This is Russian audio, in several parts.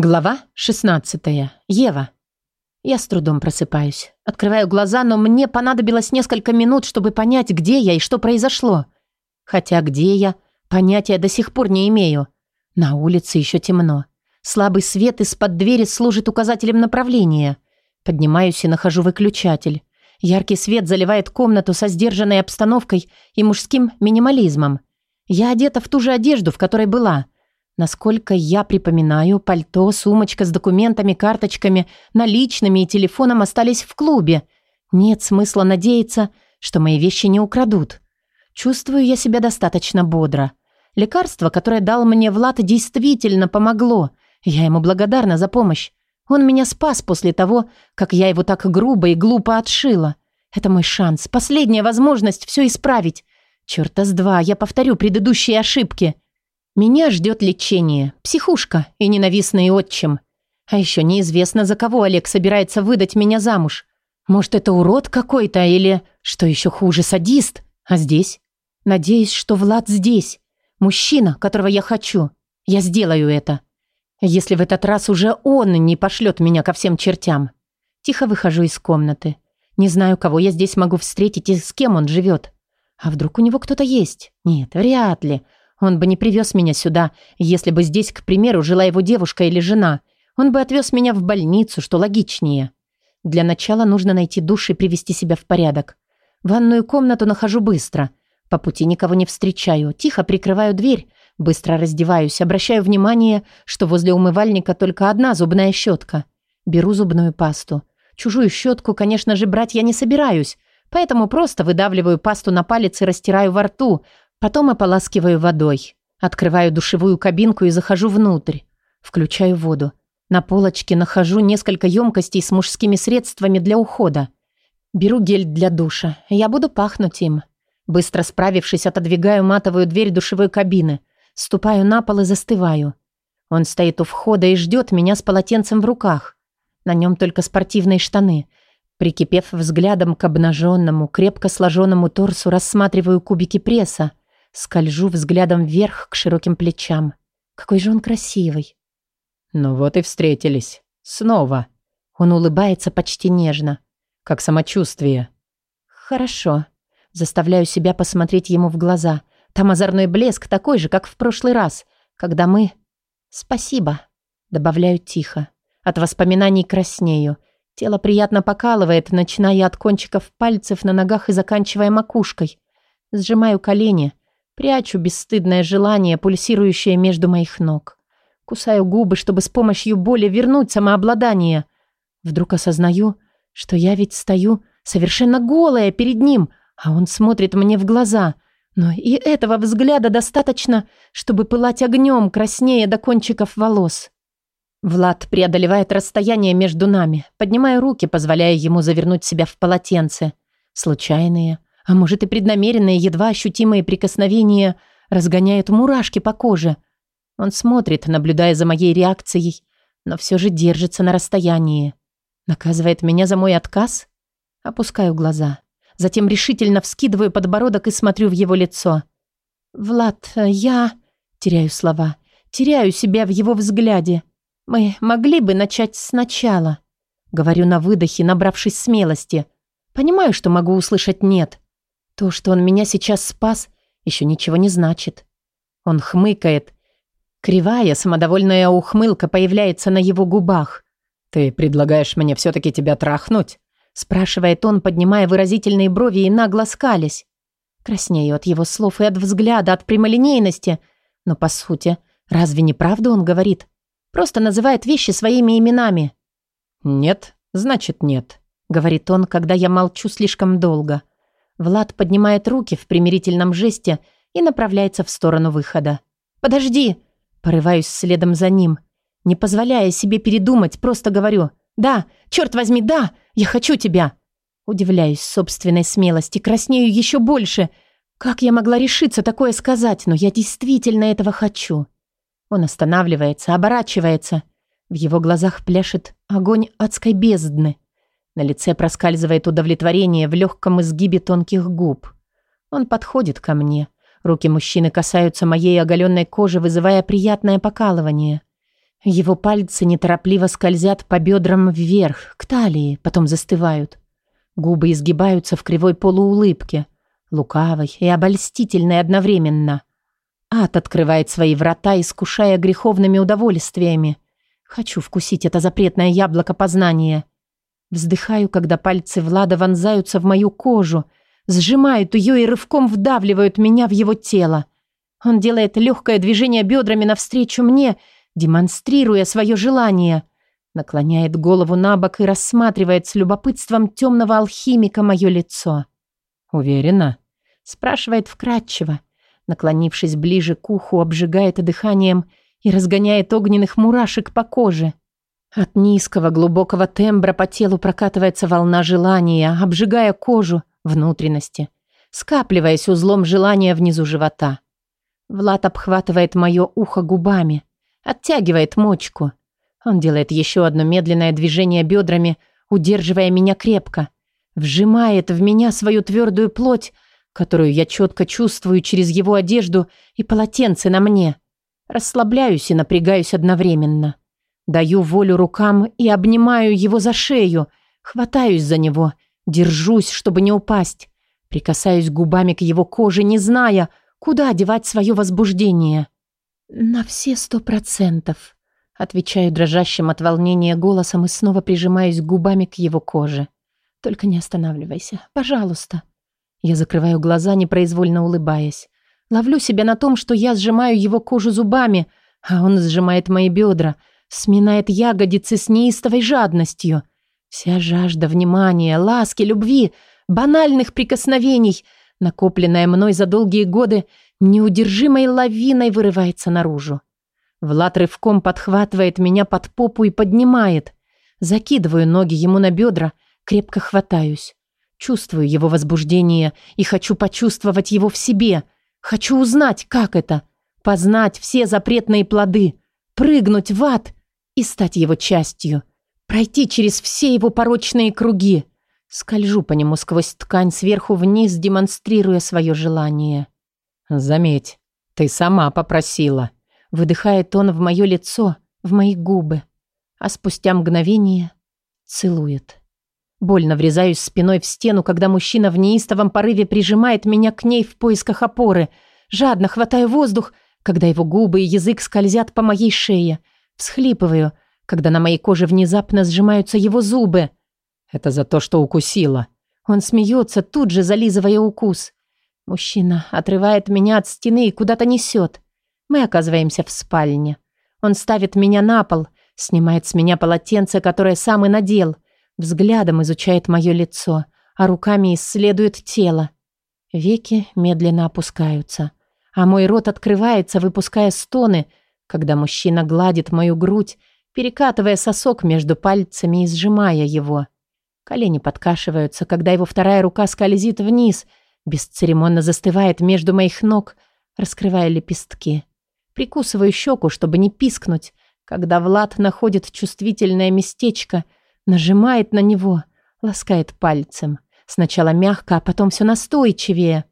Глава 16. Ева. Я с трудом просыпаюсь. Открываю глаза, но мне понадобилось несколько минут, чтобы понять, где я и что произошло. Хотя где я, понятия до сих пор не имею. На улице еще темно. Слабый свет из-под двери служит указателем направления. Поднимаюсь и нахожу выключатель. Яркий свет заливает комнату со сдержанной обстановкой и мужским минимализмом. Я одета в ту же одежду, в которой была – Насколько я припоминаю, пальто, сумочка с документами, карточками, наличными и телефоном остались в клубе. Нет смысла надеяться, что мои вещи не украдут. Чувствую я себя достаточно бодро. Лекарство, которое дал мне Влад, действительно помогло. Я ему благодарна за помощь. Он меня спас после того, как я его так грубо и глупо отшила. Это мой шанс, последняя возможность все исправить. Чёрта с два, я повторю предыдущие ошибки. Меня ждет лечение, психушка и ненавистный отчим. А еще неизвестно, за кого Олег собирается выдать меня замуж. Может, это урод какой-то или, что еще хуже, садист? А здесь? Надеюсь, что Влад здесь. Мужчина, которого я хочу. Я сделаю это. Если в этот раз уже он не пошлет меня ко всем чертям. Тихо выхожу из комнаты. Не знаю, кого я здесь могу встретить и с кем он живет. А вдруг у него кто-то есть? Нет, вряд ли. Он бы не привез меня сюда, если бы здесь, к примеру, жила его девушка или жена. Он бы отвез меня в больницу, что логичнее. Для начала нужно найти душ и привести себя в порядок. Ванную комнату нахожу быстро. По пути никого не встречаю. Тихо прикрываю дверь, быстро раздеваюсь, обращаю внимание, что возле умывальника только одна зубная щетка. Беру зубную пасту. Чужую щетку, конечно же, брать я не собираюсь, поэтому просто выдавливаю пасту на палец и растираю во рту, Потом ополаскиваю водой. Открываю душевую кабинку и захожу внутрь. Включаю воду. На полочке нахожу несколько емкостей с мужскими средствами для ухода. Беру гель для душа. Я буду пахнуть им. Быстро справившись, отодвигаю матовую дверь душевой кабины. Ступаю на пол и застываю. Он стоит у входа и ждет меня с полотенцем в руках. На нем только спортивные штаны. Прикипев взглядом к обнаженному, крепко сложенному торсу, рассматриваю кубики пресса – Скольжу взглядом вверх к широким плечам. Какой же он красивый. Ну вот и встретились. Снова. Он улыбается почти нежно. Как самочувствие. Хорошо. Заставляю себя посмотреть ему в глаза. Там озорной блеск такой же, как в прошлый раз, когда мы... Спасибо. Добавляю тихо. От воспоминаний краснею. Тело приятно покалывает, начиная от кончиков пальцев на ногах и заканчивая макушкой. Сжимаю колени, Прячу бесстыдное желание, пульсирующее между моих ног. Кусаю губы, чтобы с помощью боли вернуть самообладание. Вдруг осознаю, что я ведь стою совершенно голая перед ним, а он смотрит мне в глаза. Но и этого взгляда достаточно, чтобы пылать огнем краснее до кончиков волос. Влад преодолевает расстояние между нами, поднимая руки, позволяя ему завернуть себя в полотенце. Случайные, а может и преднамеренное, едва ощутимое прикосновение разгоняет мурашки по коже. Он смотрит, наблюдая за моей реакцией, но все же держится на расстоянии. Наказывает меня за мой отказ? Опускаю глаза. Затем решительно вскидываю подбородок и смотрю в его лицо. «Влад, я...» Теряю слова. Теряю себя в его взгляде. «Мы могли бы начать сначала», — говорю на выдохе, набравшись смелости. Понимаю, что могу услышать «нет», то, что он меня сейчас спас, еще ничего не значит. Он хмыкает. Кривая, самодовольная ухмылка появляется на его губах. «Ты предлагаешь мне все-таки тебя трахнуть?» спрашивает он, поднимая выразительные брови и нагло скались. Краснею от его слов и от взгляда, от прямолинейности. Но, по сути, разве не правда он говорит? Просто называет вещи своими именами. «Нет, значит, нет», — говорит он, когда я молчу слишком долго. «Нет». Влад поднимает руки в примирительном жесте и направляется в сторону выхода. «Подожди!» Порываюсь следом за ним, не позволяя себе передумать, просто говорю «Да, черт возьми, да, я хочу тебя!» Удивляюсь собственной смелости, краснею еще больше. Как я могла решиться такое сказать, но я действительно этого хочу. Он останавливается, оборачивается. В его глазах пляшет огонь адской бездны. На лице проскальзывает удовлетворение в легком изгибе тонких губ. Он подходит ко мне. Руки мужчины касаются моей оголенной кожи, вызывая приятное покалывание. Его пальцы неторопливо скользят по бедрам вверх, к талии, потом застывают. Губы изгибаются в кривой полуулыбке, лукавой и обольстительной одновременно. Ад открывает свои врата, искушая греховными удовольствиями. Хочу вкусить это запретное яблоко познания. Вздыхаю, когда пальцы Влада вонзаются в мою кожу, сжимают ее и рывком вдавливают меня в его тело. Он делает легкое движение бедрами навстречу мне, демонстрируя свое желание. Наклоняет голову на бок и рассматривает с любопытством темного алхимика мое лицо. «Уверена?» – спрашивает вкратчиво. Наклонившись ближе к уху, обжигает дыханием и разгоняет огненных мурашек по коже – от низкого глубокого тембра по телу прокатывается волна желания, обжигая кожу, внутренности, скапливаясь узлом желания внизу живота. Влад обхватывает мое ухо губами, оттягивает мочку. Он делает еще одно медленное движение бедрами, удерживая меня крепко, вжимает в меня свою твердую плоть, которую я четко чувствую через его одежду и полотенце на мне. Расслабляюсь и напрягаюсь одновременно. — Даю волю рукам и обнимаю его за шею, хватаюсь за него, держусь, чтобы не упасть. Прикасаюсь губами к его коже, не зная, куда девать свое возбуждение. «На все сто процентов», — отвечаю дрожащим от волнения голосом и снова прижимаюсь губами к его коже. «Только не останавливайся, пожалуйста». Я закрываю глаза, непроизвольно улыбаясь. Ловлю себя на том, что я сжимаю его кожу зубами, а он сжимает мои бедра — сминает ягодицы с неистовой жадностью. Вся жажда внимания, ласки, любви, банальных прикосновений, накопленная мной за долгие годы, неудержимой лавиной вырывается наружу. Влад рывком подхватывает меня под попу и поднимает. Закидываю ноги ему на бедра, крепко хватаюсь. Чувствую его возбуждение и хочу почувствовать его в себе. Хочу узнать, как это. Познать все запретные плоды. Прыгнуть в ад и стать его частью, пройти через все его порочные круги. Скольжу по нему сквозь ткань сверху вниз, демонстрируя свое желание. «Заметь, ты сама попросила», — выдыхает он в мое лицо, в мои губы, а спустя мгновение целует. Больно врезаюсь спиной в стену, когда мужчина в неистовом порыве прижимает меня к ней в поисках опоры. Жадно хватая воздух, когда его губы и язык скользят по моей шее — Всхлипываю, когда на моей коже внезапно сжимаются его зубы. Это за то, что укусила. Он смеется, тут же зализывая укус. Мужчина отрывает меня от стены и куда-то несет. Мы оказываемся в спальне. Он ставит меня на пол, снимает с меня полотенце, которое сам и надел. Взглядом изучает мое лицо, а руками исследует тело. Веки медленно опускаются, а мой рот открывается, выпуская стоны — когда мужчина гладит мою грудь, перекатывая сосок между пальцами и сжимая его. Колени подкашиваются, когда его вторая рука скользит вниз, бесцеремонно застывает между моих ног, раскрывая лепестки. Прикусываю щеку, чтобы не пискнуть, когда Влад находит чувствительное местечко, нажимает на него, ласкает пальцем. Сначала мягко, а потом все настойчивее.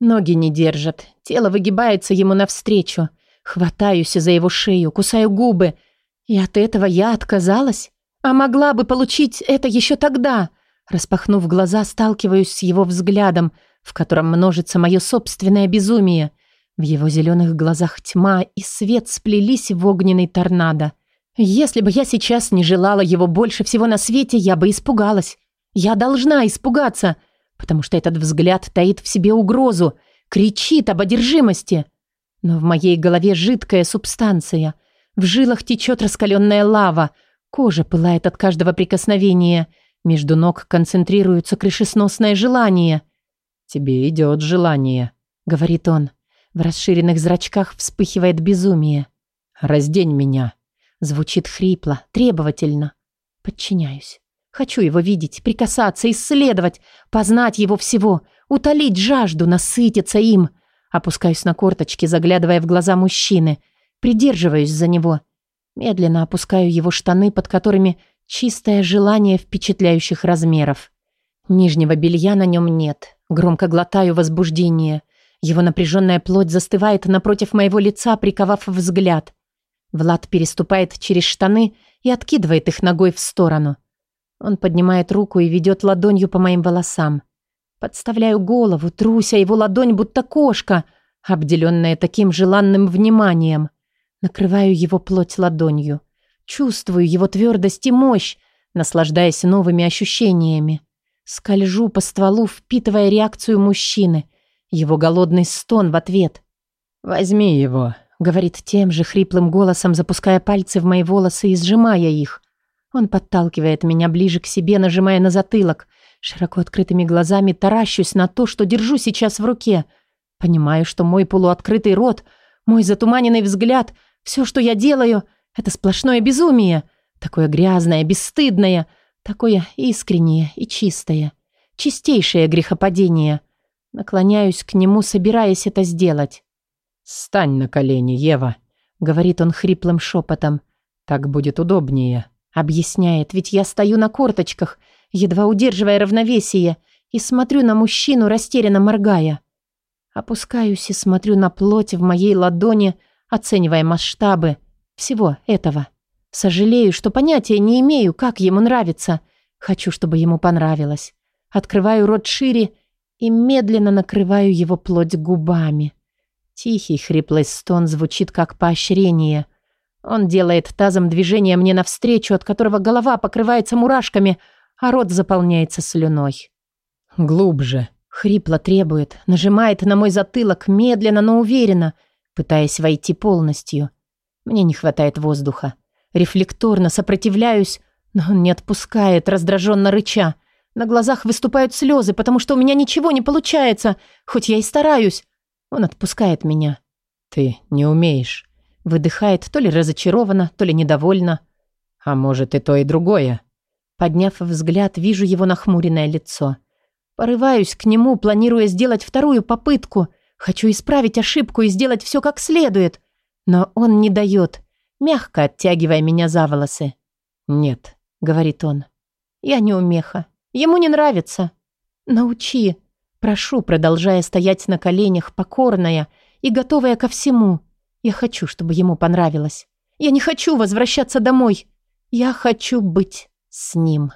Ноги не держат, тело выгибается ему навстречу — Хватаюсь за его шею, кусаю губы. И от этого я отказалась? А могла бы получить это еще тогда. Распахнув глаза, сталкиваюсь с его взглядом, в котором множится мое собственное безумие. В его зеленых глазах тьма и свет сплелись в огненный торнадо. Если бы я сейчас не желала его больше всего на свете, я бы испугалась. Я должна испугаться, потому что этот взгляд таит в себе угрозу, кричит об одержимости. Но в моей голове жидкая субстанция. В жилах течет раскаленная лава. Кожа пылает от каждого прикосновения. Между ног концентрируется крышесносное желание. «Тебе идет желание», — говорит он. В расширенных зрачках вспыхивает безумие. «Раздень меня», — звучит хрипло, требовательно. Подчиняюсь. Хочу его видеть, прикасаться, исследовать, познать его всего, утолить жажду, насытиться им — Опускаюсь на корточки, заглядывая в глаза мужчины. Придерживаюсь за него. Медленно опускаю его штаны, под которыми чистое желание впечатляющих размеров. Нижнего белья на нем нет. Громко глотаю возбуждение. Его напряженная плоть застывает напротив моего лица, приковав взгляд. Влад переступает через штаны и откидывает их ногой в сторону. Он поднимает руку и ведет ладонью по моим волосам. Подставляю голову, труся его ладонь, будто кошка, обделенная таким желанным вниманием. Накрываю его плоть ладонью. Чувствую его твердость и мощь, наслаждаясь новыми ощущениями. Скольжу по стволу, впитывая реакцию мужчины. Его голодный стон в ответ. «Возьми его», — говорит тем же хриплым голосом, запуская пальцы в мои волосы и сжимая их. Он подталкивает меня ближе к себе, нажимая на затылок — Широко открытыми глазами таращусь на то, что держу сейчас в руке. Понимаю, что мой полуоткрытый рот, мой затуманенный взгляд, все, что я делаю, это сплошное безумие. Такое грязное, бесстыдное, такое искреннее и чистое. Чистейшее грехопадение. Наклоняюсь к нему, собираясь это сделать. «Стань на колени, Ева», — говорит он хриплым шепотом. «Так будет удобнее», — объясняет, «ведь я стою на корточках» едва удерживая равновесие, и смотрю на мужчину, растерянно моргая. Опускаюсь и смотрю на плоть в моей ладони, оценивая масштабы всего этого. Сожалею, что понятия не имею, как ему нравится. Хочу, чтобы ему понравилось. Открываю рот шире и медленно накрываю его плоть губами. Тихий хриплый стон звучит как поощрение. Он делает тазом движение мне навстречу, от которого голова покрывается мурашками, а рот заполняется слюной. «Глубже!» — хрипло требует, нажимает на мой затылок медленно, но уверенно, пытаясь войти полностью. Мне не хватает воздуха. Рефлекторно сопротивляюсь, но он не отпускает, раздраженно рыча. На глазах выступают слезы, потому что у меня ничего не получается, хоть я и стараюсь. Он отпускает меня. «Ты не умеешь». Выдыхает то ли разочарованно, то ли недовольно. «А может и то, и другое». Подняв взгляд, вижу его нахмуренное лицо. Порываюсь к нему, планируя сделать вторую попытку. Хочу исправить ошибку и сделать все как следует. Но он не дает, мягко оттягивая меня за волосы. «Нет», — говорит он, — «я не умеха. Ему не нравится. Научи». Прошу, продолжая стоять на коленях, покорная и готовая ко всему. Я хочу, чтобы ему понравилось. Я не хочу возвращаться домой. Я хочу быть с ним.